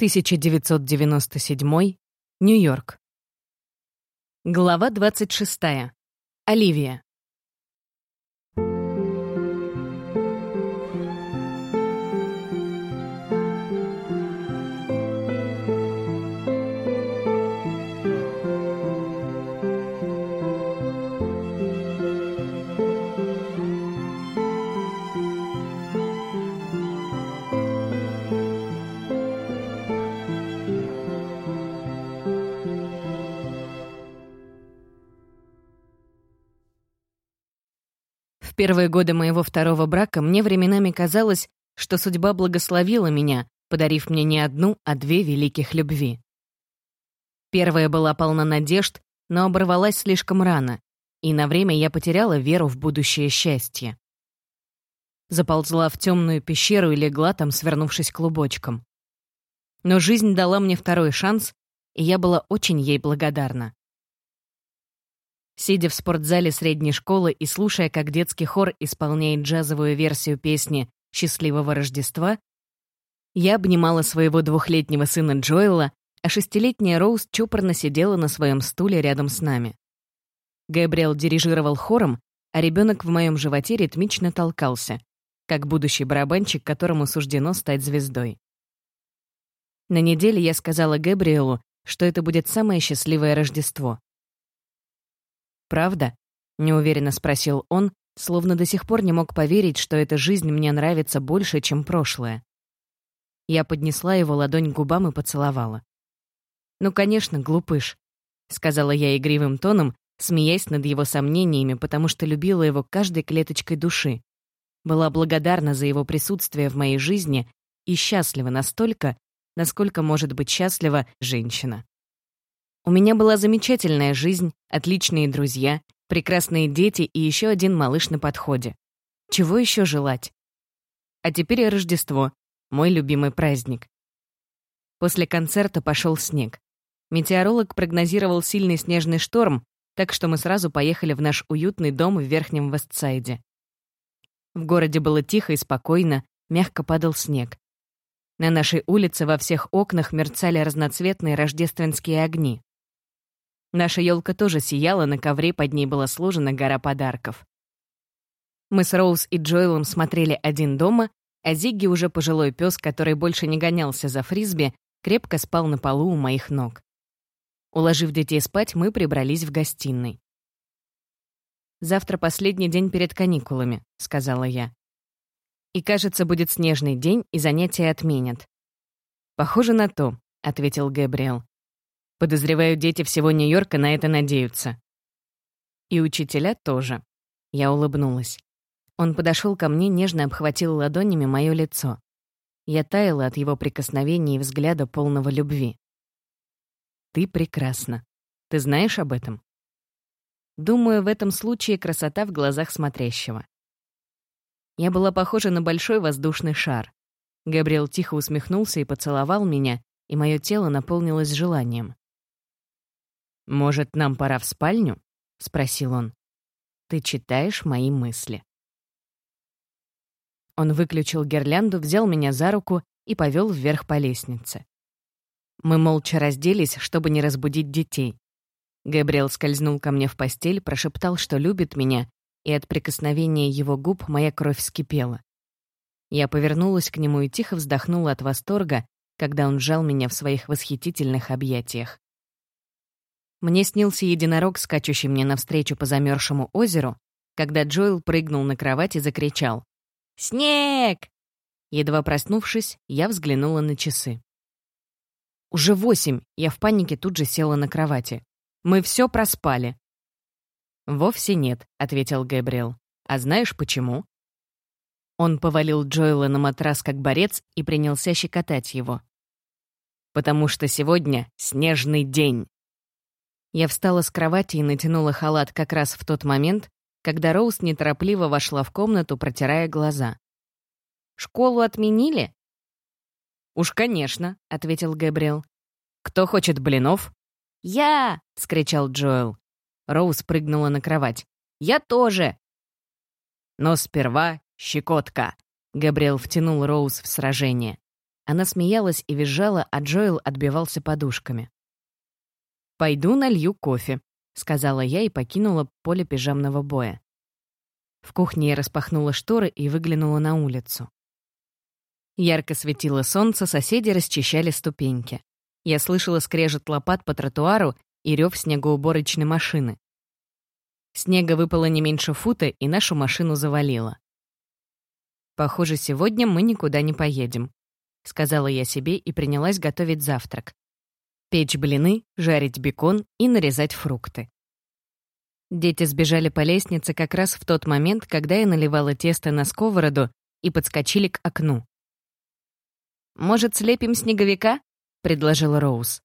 1997, Нью-Йорк. Глава 26. Оливия. Первые годы моего второго брака мне временами казалось, что судьба благословила меня, подарив мне не одну, а две великих любви. Первая была полна надежд, но оборвалась слишком рано, и на время я потеряла веру в будущее счастье. Заползла в темную пещеру и легла там, свернувшись клубочком. Но жизнь дала мне второй шанс, и я была очень ей благодарна. Сидя в спортзале средней школы и слушая, как детский хор исполняет джазовую версию песни «Счастливого Рождества», я обнимала своего двухлетнего сына Джоэла, а шестилетняя Роуз чопорно сидела на своем стуле рядом с нами. Габриэл дирижировал хором, а ребенок в моем животе ритмично толкался, как будущий барабанщик, которому суждено стать звездой. На неделе я сказала Габриэлу, что это будет самое счастливое Рождество. «Правда?» — неуверенно спросил он, словно до сих пор не мог поверить, что эта жизнь мне нравится больше, чем прошлое. Я поднесла его ладонь к губам и поцеловала. «Ну, конечно, глупыш», — сказала я игривым тоном, смеясь над его сомнениями, потому что любила его каждой клеточкой души. Была благодарна за его присутствие в моей жизни и счастлива настолько, насколько может быть счастлива женщина. У меня была замечательная жизнь, отличные друзья, прекрасные дети и еще один малыш на подходе. Чего еще желать? А теперь Рождество, мой любимый праздник. После концерта пошел снег. Метеоролог прогнозировал сильный снежный шторм, так что мы сразу поехали в наш уютный дом в Верхнем Вестсайде. В городе было тихо и спокойно, мягко падал снег. На нашей улице во всех окнах мерцали разноцветные рождественские огни. Наша елка тоже сияла, на ковре под ней была сложена гора подарков. Мы с Роуз и Джоэлом смотрели один дома, а Зигги, уже пожилой пес, который больше не гонялся за фрисби, крепко спал на полу у моих ног. Уложив детей спать, мы прибрались в гостиной. «Завтра последний день перед каникулами», — сказала я. «И, кажется, будет снежный день, и занятия отменят». «Похоже на то», — ответил Гэбриэл. Подозреваю, дети всего Нью-Йорка на это надеются. И учителя тоже. Я улыбнулась. Он подошел ко мне, нежно обхватил ладонями мое лицо. Я таяла от его прикосновений и взгляда полного любви. «Ты прекрасна. Ты знаешь об этом?» Думаю, в этом случае красота в глазах смотрящего. Я была похожа на большой воздушный шар. Габриэл тихо усмехнулся и поцеловал меня, и мое тело наполнилось желанием. «Может, нам пора в спальню?» — спросил он. «Ты читаешь мои мысли». Он выключил гирлянду, взял меня за руку и повел вверх по лестнице. Мы молча разделись, чтобы не разбудить детей. Габриэл скользнул ко мне в постель, прошептал, что любит меня, и от прикосновения его губ моя кровь вскипела. Я повернулась к нему и тихо вздохнула от восторга, когда он сжал меня в своих восхитительных объятиях. Мне снился единорог, скачущий мне навстречу по замерзшему озеру, когда Джоэл прыгнул на кровать и закричал «Снег!». Едва проснувшись, я взглянула на часы. «Уже восемь!» Я в панике тут же села на кровати. «Мы все проспали!» «Вовсе нет», — ответил Гэбриэл. «А знаешь почему?» Он повалил Джоэла на матрас как борец и принялся щекотать его. «Потому что сегодня снежный день!» Я встала с кровати и натянула халат как раз в тот момент, когда Роуз неторопливо вошла в комнату, протирая глаза. «Школу отменили?» «Уж, конечно», — ответил Гэбриэл. «Кто хочет блинов?» «Я!» — скричал Джоэл. Роуз прыгнула на кровать. «Я тоже!» Но сперва щекотка. Габриэл втянул Роуз в сражение. Она смеялась и визжала, а Джоэл отбивался подушками. «Пойду налью кофе», — сказала я и покинула поле пижамного боя. В кухне я распахнула шторы и выглянула на улицу. Ярко светило солнце, соседи расчищали ступеньки. Я слышала скрежет лопат по тротуару и рев снегоуборочной машины. Снега выпало не меньше фута, и нашу машину завалило. Похоже, сегодня мы никуда не поедем. — сказала я себе и принялась готовить завтрак. Печь блины, жарить бекон и нарезать фрукты. Дети сбежали по лестнице как раз в тот момент, когда я наливала тесто на сковороду и подскочили к окну. «Может, слепим снеговика?» — предложила Роуз.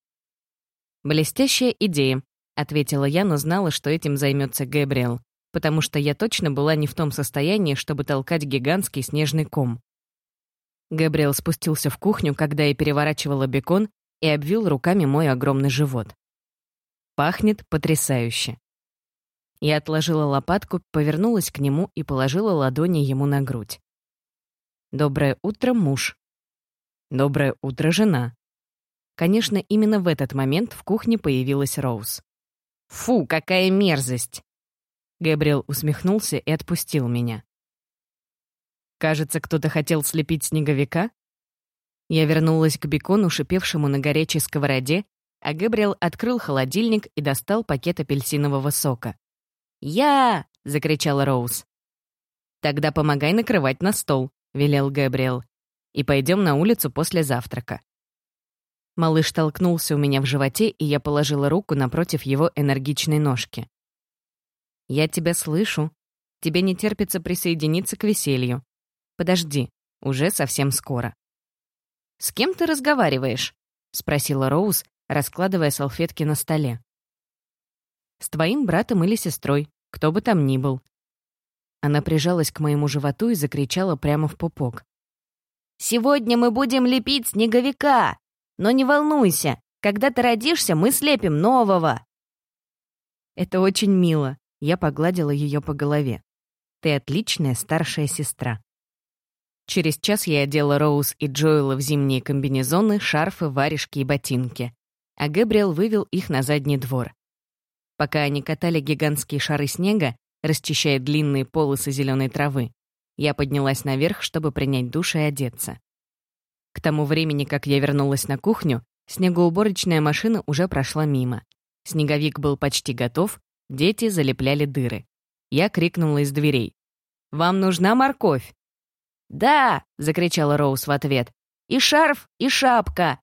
«Блестящая идея», — ответила я, но знала, что этим займется Гэбриэл, потому что я точно была не в том состоянии, чтобы толкать гигантский снежный ком. Габриэл спустился в кухню, когда я переворачивала бекон и обвил руками мой огромный живот. Пахнет потрясающе. Я отложила лопатку, повернулась к нему и положила ладони ему на грудь. «Доброе утро, муж». «Доброе утро, жена». Конечно, именно в этот момент в кухне появилась Роуз. «Фу, какая мерзость!» Габриэл усмехнулся и отпустил меня. Кажется, кто-то хотел слепить снеговика. Я вернулась к бекону, шипевшему на горячей сковороде, а Габриэл открыл холодильник и достал пакет апельсинового сока. «Я!» — закричала Роуз. «Тогда помогай накрывать на стол», — велел Габриэл. «И пойдем на улицу после завтрака». Малыш толкнулся у меня в животе, и я положила руку напротив его энергичной ножки. «Я тебя слышу. Тебе не терпится присоединиться к веселью. Подожди, уже совсем скоро. «С кем ты разговариваешь?» — спросила Роуз, раскладывая салфетки на столе. «С твоим братом или сестрой, кто бы там ни был». Она прижалась к моему животу и закричала прямо в пупок. «Сегодня мы будем лепить снеговика! Но не волнуйся, когда ты родишься, мы слепим нового!» «Это очень мило», — я погладила ее по голове. «Ты отличная старшая сестра». Через час я одела Роуз и Джоэла в зимние комбинезоны, шарфы, варежки и ботинки. А Гэбриэл вывел их на задний двор. Пока они катали гигантские шары снега, расчищая длинные полосы зеленой травы, я поднялась наверх, чтобы принять душ и одеться. К тому времени, как я вернулась на кухню, снегоуборочная машина уже прошла мимо. Снеговик был почти готов, дети залепляли дыры. Я крикнула из дверей. «Вам нужна морковь?» «Да!» — закричала Роуз в ответ. «И шарф, и шапка!»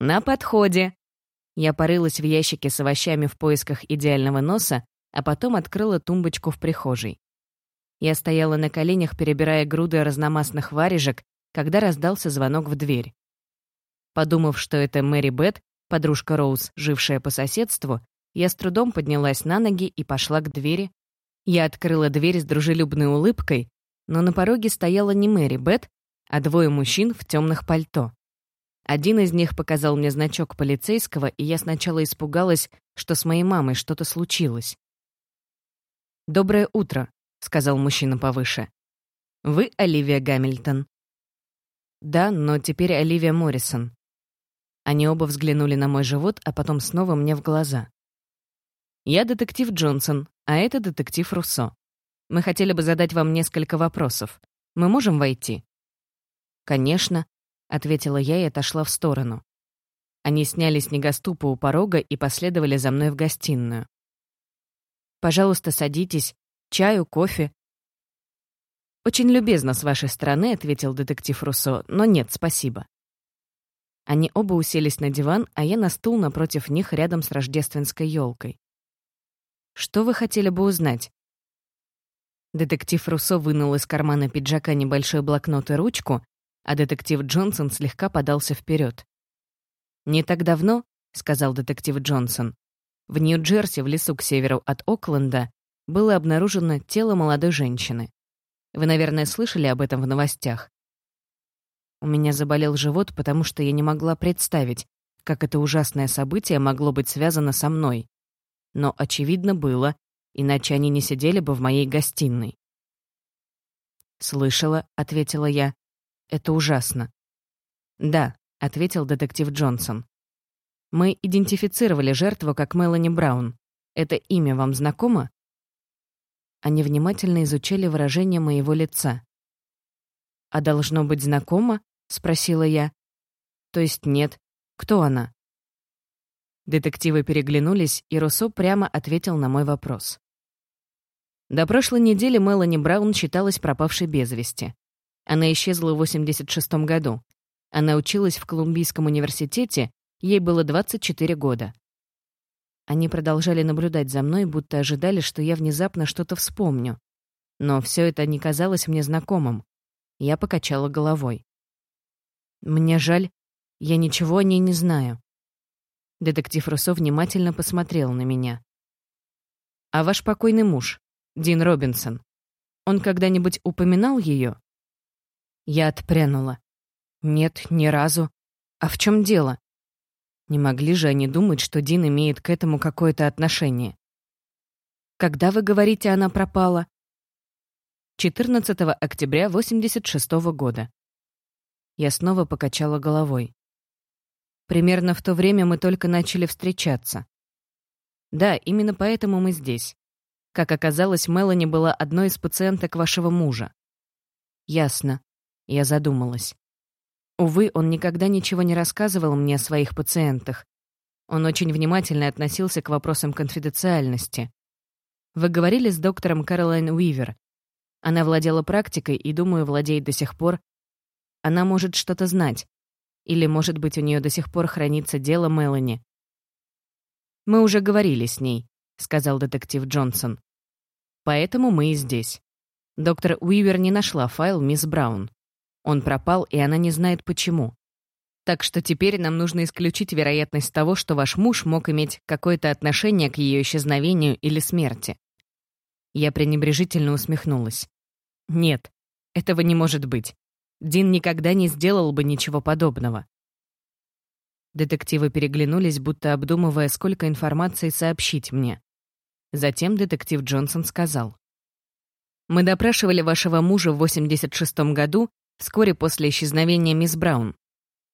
«На подходе!» Я порылась в ящике с овощами в поисках идеального носа, а потом открыла тумбочку в прихожей. Я стояла на коленях, перебирая груды разномастных варежек, когда раздался звонок в дверь. Подумав, что это Мэри Бет, подружка Роуз, жившая по соседству, я с трудом поднялась на ноги и пошла к двери. Я открыла дверь с дружелюбной улыбкой, но на пороге стояла не Мэри Бет, а двое мужчин в темных пальто. Один из них показал мне значок полицейского, и я сначала испугалась, что с моей мамой что-то случилось. «Доброе утро», — сказал мужчина повыше. «Вы Оливия Гамильтон?» «Да, но теперь Оливия Моррисон». Они оба взглянули на мой живот, а потом снова мне в глаза. «Я детектив Джонсон, а это детектив Руссо. Мы хотели бы задать вам несколько вопросов. Мы можем войти?» «Конечно», — ответила я и отошла в сторону. Они сняли снегоступы у порога и последовали за мной в гостиную. «Пожалуйста, садитесь. Чаю, кофе». «Очень любезно с вашей стороны», — ответил детектив Руссо, «но нет, спасибо». Они оба уселись на диван, а я на стул напротив них рядом с рождественской елкой. «Что вы хотели бы узнать?» Детектив Руссо вынул из кармана пиджака небольшой блокнот и ручку, а детектив Джонсон слегка подался вперед. «Не так давно», — сказал детектив Джонсон, «в Нью-Джерси, в лесу к северу от Окленда, было обнаружено тело молодой женщины. Вы, наверное, слышали об этом в новостях?» У меня заболел живот, потому что я не могла представить, как это ужасное событие могло быть связано со мной. Но, очевидно, было, иначе они не сидели бы в моей гостиной. «Слышала», — ответила я. «Это ужасно». «Да», — ответил детектив Джонсон. «Мы идентифицировали жертву как Мелани Браун. Это имя вам знакомо?» Они внимательно изучали выражение моего лица. «А должно быть знакомо?» — спросила я. «То есть нет. Кто она?» Детективы переглянулись, и Руссо прямо ответил на мой вопрос. До прошлой недели Мелани Браун считалась пропавшей без вести. Она исчезла в 86 году. Она училась в Колумбийском университете, ей было 24 года. Они продолжали наблюдать за мной, будто ожидали, что я внезапно что-то вспомню. Но все это не казалось мне знакомым. Я покачала головой. «Мне жаль, я ничего о ней не знаю». Детектив Руссо внимательно посмотрел на меня. «А ваш покойный муж, Дин Робинсон, он когда-нибудь упоминал ее?» Я отпрянула. «Нет, ни разу. А в чем дело?» Не могли же они думать, что Дин имеет к этому какое-то отношение. «Когда, вы говорите, она пропала?» 14 октября 86 -го года. Я снова покачала головой. Примерно в то время мы только начали встречаться. Да, именно поэтому мы здесь. Как оказалось, Мелани была одной из пациенток вашего мужа. Ясно. Я задумалась. Увы, он никогда ничего не рассказывал мне о своих пациентах. Он очень внимательно относился к вопросам конфиденциальности. Вы говорили с доктором Кэролайн Уивер. Она владела практикой и, думаю, владеет до сих пор. Она может что-то знать. Или, может быть, у нее до сих пор хранится дело Мелани. «Мы уже говорили с ней», — сказал детектив Джонсон. «Поэтому мы и здесь. Доктор Уивер не нашла файл мисс Браун. Он пропал, и она не знает почему. Так что теперь нам нужно исключить вероятность того, что ваш муж мог иметь какое-то отношение к ее исчезновению или смерти. Я пренебрежительно усмехнулась. Нет, этого не может быть. Дин никогда не сделал бы ничего подобного. Детективы переглянулись, будто обдумывая, сколько информации сообщить мне. Затем детектив Джонсон сказал. «Мы допрашивали вашего мужа в 86 году вскоре после исчезновения мисс Браун.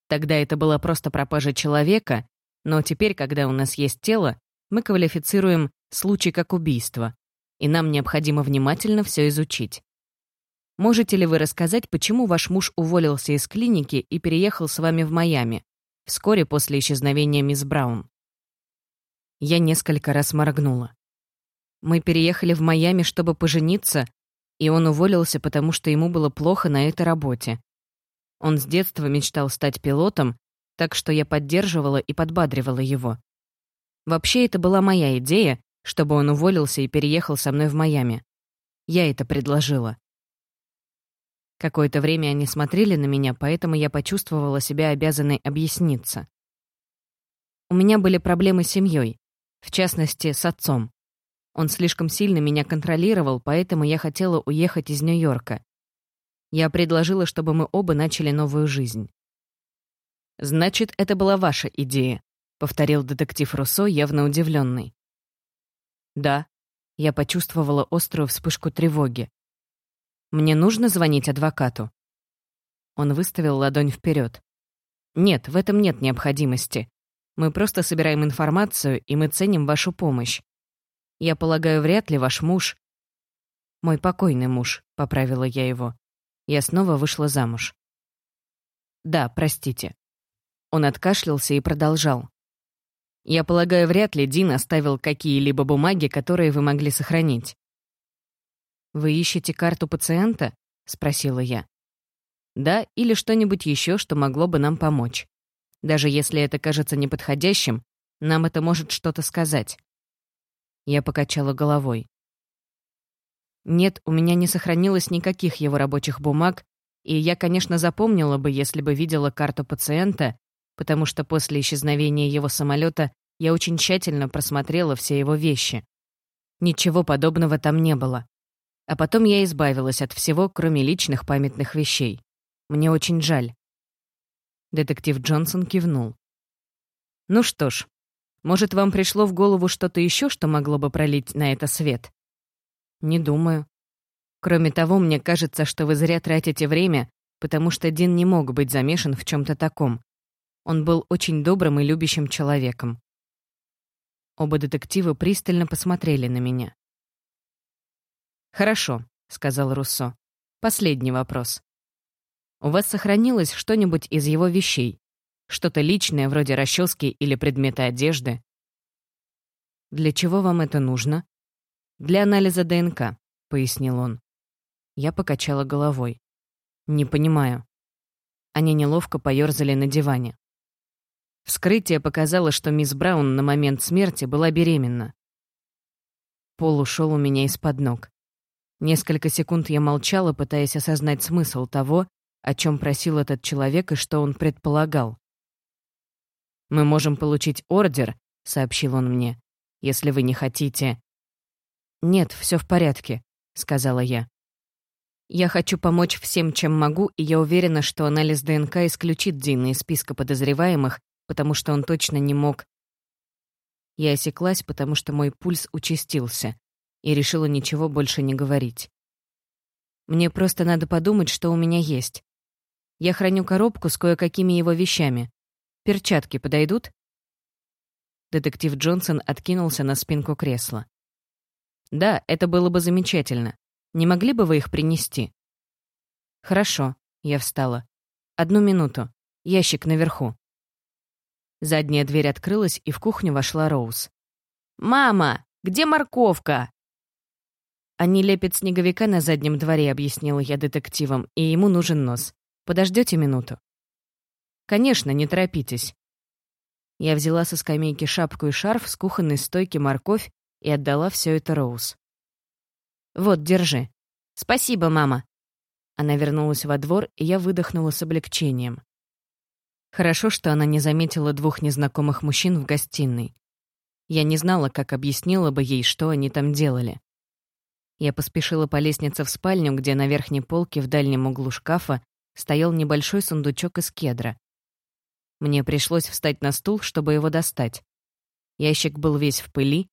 Тогда это была просто пропажа человека, но теперь, когда у нас есть тело, мы квалифицируем случай как убийство, и нам необходимо внимательно все изучить. Можете ли вы рассказать, почему ваш муж уволился из клиники и переехал с вами в Майами, вскоре после исчезновения мисс Браун? Я несколько раз моргнула. Мы переехали в Майами, чтобы пожениться, и он уволился, потому что ему было плохо на этой работе. Он с детства мечтал стать пилотом, так что я поддерживала и подбадривала его. Вообще, это была моя идея, чтобы он уволился и переехал со мной в Майами. Я это предложила. Какое-то время они смотрели на меня, поэтому я почувствовала себя обязанной объясниться. У меня были проблемы с семьей, в частности, с отцом. Он слишком сильно меня контролировал, поэтому я хотела уехать из Нью-Йорка. Я предложила, чтобы мы оба начали новую жизнь. «Значит, это была ваша идея», — повторил детектив Руссо, явно удивленный. «Да», — я почувствовала острую вспышку тревоги. «Мне нужно звонить адвокату?» Он выставил ладонь вперед. «Нет, в этом нет необходимости. Мы просто собираем информацию, и мы ценим вашу помощь. Я полагаю, вряд ли ваш муж...» «Мой покойный муж», — поправила я его. Я снова вышла замуж. «Да, простите». Он откашлялся и продолжал. «Я полагаю, вряд ли Дин оставил какие-либо бумаги, которые вы могли сохранить». «Вы ищете карту пациента?» — спросила я. «Да, или что-нибудь еще, что могло бы нам помочь. Даже если это кажется неподходящим, нам это может что-то сказать. Я покачала головой. Нет, у меня не сохранилось никаких его рабочих бумаг, и я, конечно, запомнила бы, если бы видела карту пациента, потому что после исчезновения его самолета я очень тщательно просмотрела все его вещи. Ничего подобного там не было. А потом я избавилась от всего, кроме личных памятных вещей. Мне очень жаль. Детектив Джонсон кивнул. Ну что ж, может, вам пришло в голову что-то еще, что могло бы пролить на это свет? Не думаю. Кроме того, мне кажется, что вы зря тратите время, потому что Дин не мог быть замешан в чем-то таком. Он был очень добрым и любящим человеком. Оба детектива пристально посмотрели на меня. «Хорошо», — сказал Руссо. «Последний вопрос. У вас сохранилось что-нибудь из его вещей? Что-то личное, вроде расчески или предмета одежды?» «Для чего вам это нужно?» «Для анализа ДНК», — пояснил он. Я покачала головой. «Не понимаю». Они неловко поёрзали на диване. Вскрытие показало, что мисс Браун на момент смерти была беременна. Пол ушел у меня из-под ног. Несколько секунд я молчала, пытаясь осознать смысл того, о чем просил этот человек и что он предполагал. «Мы можем получить ордер», — сообщил он мне, — «если вы не хотите». «Нет, все в порядке», — сказала я. «Я хочу помочь всем, чем могу, и я уверена, что анализ ДНК исключит Дина из списка подозреваемых потому что он точно не мог. Я осеклась, потому что мой пульс участился, и решила ничего больше не говорить. Мне просто надо подумать, что у меня есть. Я храню коробку с кое-какими его вещами. Перчатки подойдут? Детектив Джонсон откинулся на спинку кресла. «Да, это было бы замечательно. Не могли бы вы их принести?» «Хорошо», — я встала. «Одну минуту. Ящик наверху». Задняя дверь открылась, и в кухню вошла Роуз. «Мама, где морковка?» «Они лепят снеговика на заднем дворе», — объяснила я детективам, «и ему нужен нос. Подождете минуту?» «Конечно, не торопитесь». Я взяла со скамейки шапку и шарф с кухонной стойки морковь и отдала все это Роуз. «Вот, держи». «Спасибо, мама». Она вернулась во двор, и я выдохнула с облегчением. Хорошо, что она не заметила двух незнакомых мужчин в гостиной. Я не знала, как объяснила бы ей, что они там делали. Я поспешила по лестнице в спальню, где на верхней полке в дальнем углу шкафа стоял небольшой сундучок из кедра. Мне пришлось встать на стул, чтобы его достать. Ящик был весь в пыли.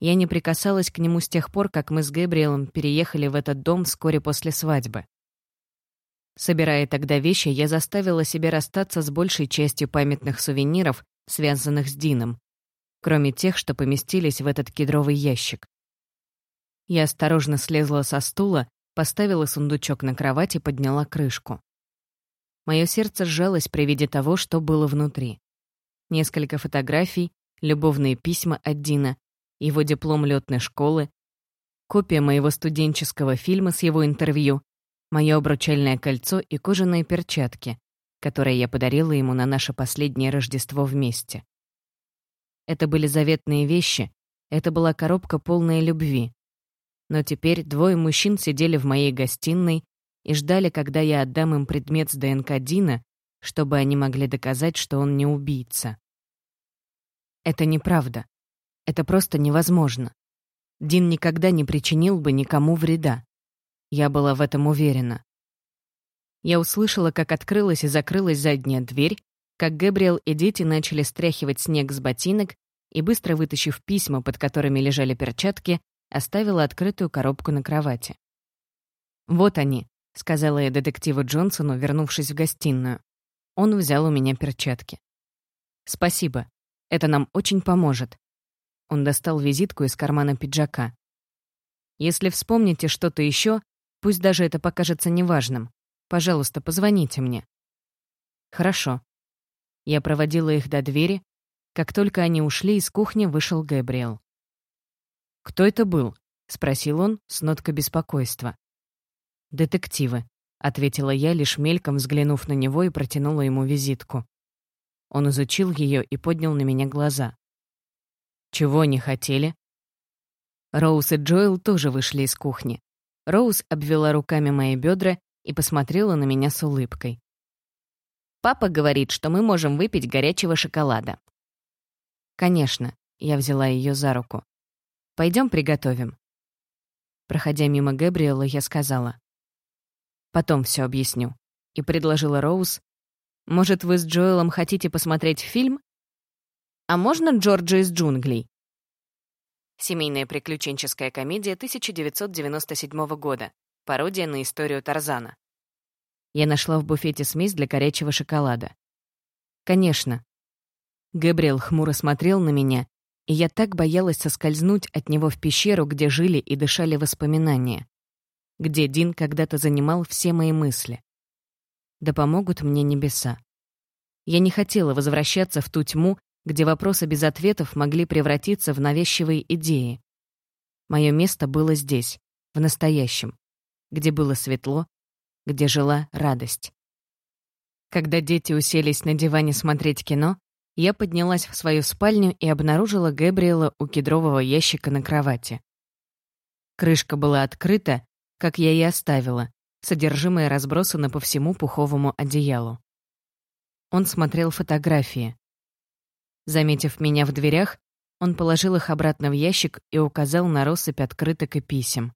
Я не прикасалась к нему с тех пор, как мы с Гэбриэлом переехали в этот дом вскоре после свадьбы. Собирая тогда вещи, я заставила себя расстаться с большей частью памятных сувениров, связанных с Дином, кроме тех, что поместились в этот кедровый ящик. Я осторожно слезла со стула, поставила сундучок на кровать и подняла крышку. Мое сердце сжалось при виде того, что было внутри. Несколько фотографий, любовные письма от Дина, его диплом летной школы, копия моего студенческого фильма с его интервью мое обручальное кольцо и кожаные перчатки, которые я подарила ему на наше последнее Рождество вместе. Это были заветные вещи, это была коробка полная любви. Но теперь двое мужчин сидели в моей гостиной и ждали, когда я отдам им предмет с ДНК Дина, чтобы они могли доказать, что он не убийца. Это неправда. Это просто невозможно. Дин никогда не причинил бы никому вреда. Я была в этом уверена. Я услышала, как открылась и закрылась задняя дверь, как Гэбриэл и дети начали стряхивать снег с ботинок и, быстро вытащив письма, под которыми лежали перчатки, оставила открытую коробку на кровати. «Вот они», — сказала я детективу Джонсону, вернувшись в гостиную. Он взял у меня перчатки. «Спасибо. Это нам очень поможет». Он достал визитку из кармана пиджака. «Если вспомните что-то еще, Пусть даже это покажется неважным. Пожалуйста, позвоните мне». «Хорошо». Я проводила их до двери. Как только они ушли, из кухни вышел Гэбриэл. «Кто это был?» — спросил он с ноткой беспокойства. «Детективы», — ответила я, лишь мельком взглянув на него и протянула ему визитку. Он изучил ее и поднял на меня глаза. «Чего они хотели?» Роуз и Джоэл тоже вышли из кухни. Роуз обвела руками мои бедра и посмотрела на меня с улыбкой. «Папа говорит, что мы можем выпить горячего шоколада». «Конечно», — я взяла ее за руку. Пойдем приготовим». Проходя мимо Гэбриэла, я сказала. «Потом все объясню», и предложила Роуз. «Может, вы с Джоэлом хотите посмотреть фильм? А можно Джорджа из джунглей?» Семейная приключенческая комедия 1997 года. Пародия на историю Тарзана. Я нашла в буфете смесь для горячего шоколада. «Конечно». Габриэл хмуро смотрел на меня, и я так боялась соскользнуть от него в пещеру, где жили и дышали воспоминания, где Дин когда-то занимал все мои мысли. Да помогут мне небеса. Я не хотела возвращаться в ту тьму, где вопросы без ответов могли превратиться в навязчивые идеи. Мое место было здесь, в настоящем, где было светло, где жила радость. Когда дети уселись на диване смотреть кино, я поднялась в свою спальню и обнаружила Гэбриэла у кедрового ящика на кровати. Крышка была открыта, как я и оставила, содержимое разбросано по всему пуховому одеялу. Он смотрел фотографии. Заметив меня в дверях, он положил их обратно в ящик и указал на россыпь открыток и писем.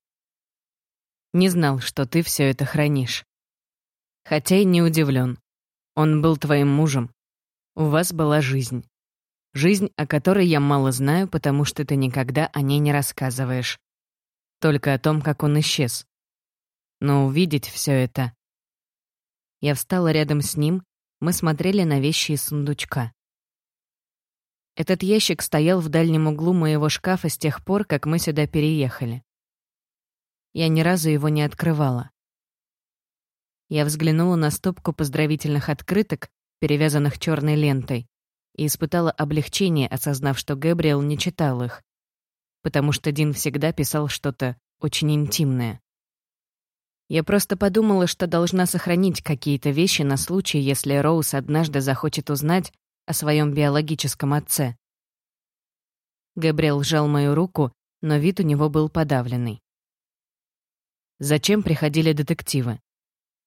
«Не знал, что ты все это хранишь. Хотя и не удивлен. Он был твоим мужем. У вас была жизнь. Жизнь, о которой я мало знаю, потому что ты никогда о ней не рассказываешь. Только о том, как он исчез. Но увидеть все это... Я встала рядом с ним, мы смотрели на вещи из сундучка. Этот ящик стоял в дальнем углу моего шкафа с тех пор, как мы сюда переехали. Я ни разу его не открывала. Я взглянула на стопку поздравительных открыток, перевязанных черной лентой, и испытала облегчение, осознав, что Гэбриэл не читал их, потому что Дин всегда писал что-то очень интимное. Я просто подумала, что должна сохранить какие-то вещи на случай, если Роуз однажды захочет узнать о своем биологическом отце. Габриэл сжал мою руку, но вид у него был подавленный. «Зачем приходили детективы?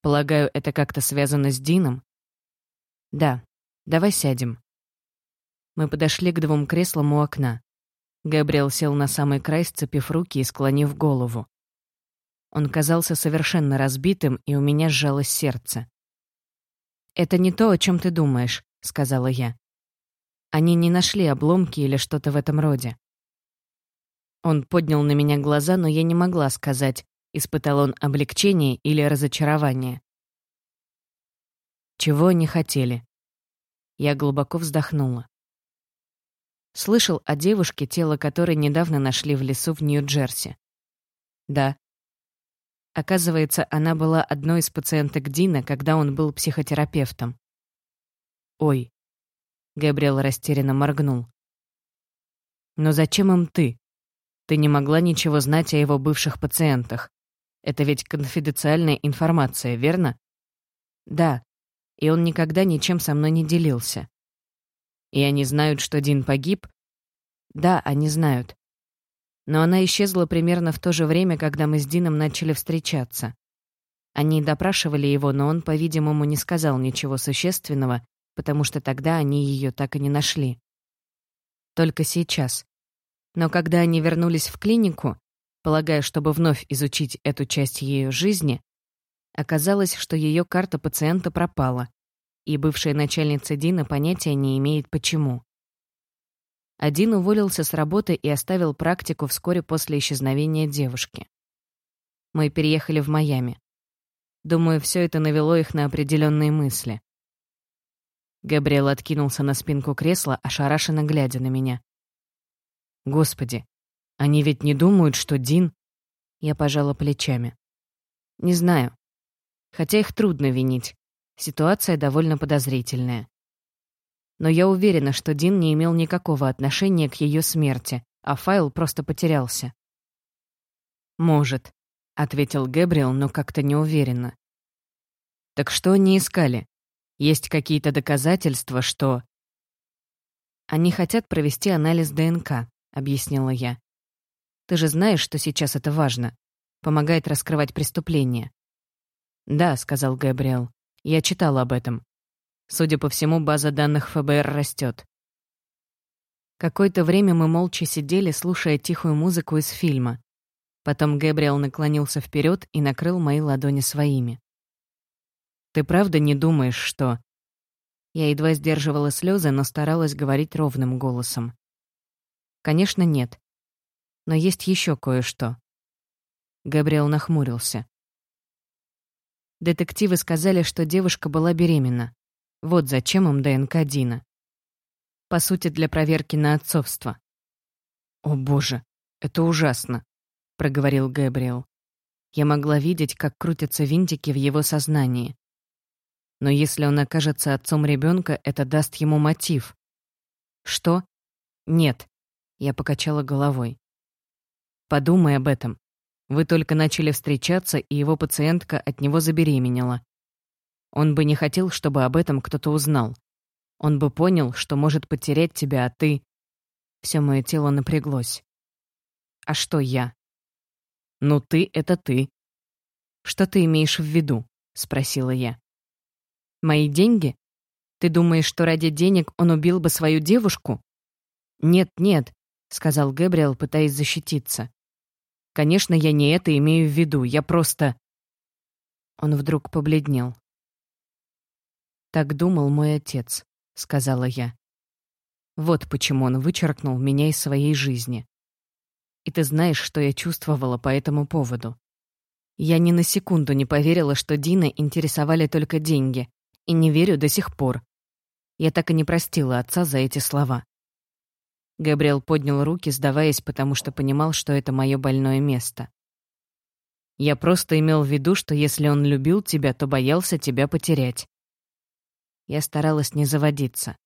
Полагаю, это как-то связано с Дином?» «Да, давай сядем». Мы подошли к двум креслам у окна. Габриэл сел на самый край, сцепив руки и склонив голову. Он казался совершенно разбитым, и у меня сжалось сердце. «Это не то, о чем ты думаешь», — сказала я. «Они не нашли обломки или что-то в этом роде». Он поднял на меня глаза, но я не могла сказать, испытал он облегчение или разочарование. Чего они хотели? Я глубоко вздохнула. Слышал о девушке, тело которой недавно нашли в лесу в Нью-Джерси. Да. Оказывается, она была одной из пациенток Дина, когда он был психотерапевтом. Ой. Габриэл растерянно моргнул. Но зачем им ты? Ты не могла ничего знать о его бывших пациентах. Это ведь конфиденциальная информация, верно? Да, и он никогда ничем со мной не делился. И они знают, что Дин погиб? Да, они знают. Но она исчезла примерно в то же время, когда мы с Дином начали встречаться. Они допрашивали его, но он, по-видимому, не сказал ничего существенного, потому что тогда они ее так и не нашли. Только сейчас. Но когда они вернулись в клинику, полагая, чтобы вновь изучить эту часть ее жизни, Оказалось, что ее карта пациента пропала, и бывшая начальница Дина понятия не имеет почему. Один уволился с работы и оставил практику вскоре после исчезновения девушки. Мы переехали в Майами. Думаю, все это навело их на определенные мысли. Габриэл откинулся на спинку кресла, ошарашенно глядя на меня. «Господи, они ведь не думают, что Дин...» Я пожала плечами. «Не знаю. Хотя их трудно винить. Ситуация довольно подозрительная. Но я уверена, что Дин не имел никакого отношения к ее смерти, а файл просто потерялся. «Может», — ответил Гэбриэл, но как-то неуверенно. «Так что они искали? Есть какие-то доказательства, что...» «Они хотят провести анализ ДНК», — объяснила я. «Ты же знаешь, что сейчас это важно. Помогает раскрывать преступления. «Да», — сказал Габриэл. «Я читал об этом. Судя по всему, база данных ФБР растет. Какое-то время мы молча сидели, слушая тихую музыку из фильма. Потом Гэбриэл наклонился вперед и накрыл мои ладони своими. «Ты правда не думаешь, что...» Я едва сдерживала слезы, но старалась говорить ровным голосом. «Конечно, нет. Но есть еще кое-что». Габриэл нахмурился. Детективы сказали, что девушка была беременна. Вот зачем им ДНК Дина. По сути, для проверки на отцовство. «О боже, это ужасно», — проговорил Гэбриэл. Я могла видеть, как крутятся винтики в его сознании. Но если он окажется отцом ребенка, это даст ему мотив. Что? Нет. Я покачала головой. Подумай об этом. Вы только начали встречаться, и его пациентка от него забеременела. Он бы не хотел, чтобы об этом кто-то узнал. Он бы понял, что может потерять тебя, а ты... Все мое тело напряглось. А что я? Ну ты — это ты. Что ты имеешь в виду? Спросила я. Мои деньги? Ты думаешь, что ради денег он убил бы свою девушку? Нет, нет, сказал Гэбриэл, пытаясь защититься. Конечно, я не это имею в виду, я просто... Он вдруг побледнел. «Так думал мой отец», — сказала я. «Вот почему он вычеркнул меня из своей жизни. И ты знаешь, что я чувствовала по этому поводу. Я ни на секунду не поверила, что Дина интересовали только деньги, и не верю до сих пор. Я так и не простила отца за эти слова. Габриэл поднял руки, сдаваясь, потому что понимал, что это мое больное место. «Я просто имел в виду, что если он любил тебя, то боялся тебя потерять». Я старалась не заводиться.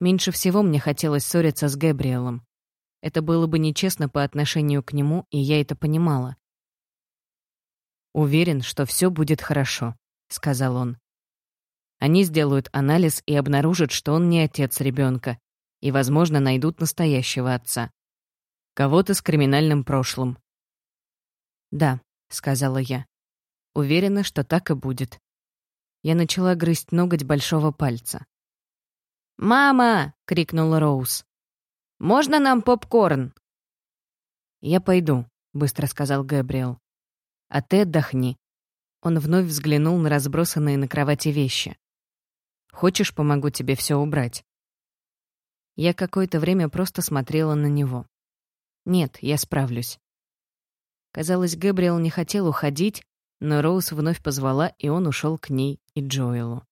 Меньше всего мне хотелось ссориться с Габриэлом. Это было бы нечестно по отношению к нему, и я это понимала. «Уверен, что все будет хорошо», — сказал он. Они сделают анализ и обнаружат, что он не отец ребенка, и, возможно, найдут настоящего отца. Кого-то с криминальным прошлым. «Да», — сказала я. Уверена, что так и будет. Я начала грызть ноготь большого пальца. «Мама!» — крикнула Роуз. «Можно нам попкорн?» «Я пойду», — быстро сказал Гэбриэл. «А ты отдохни». Он вновь взглянул на разбросанные на кровати вещи. «Хочешь, помогу тебе все убрать?» Я какое-то время просто смотрела на него. Нет, я справлюсь. Казалось, Гэбриэл не хотел уходить, но Роуз вновь позвала, и он ушел к ней и Джоэлу.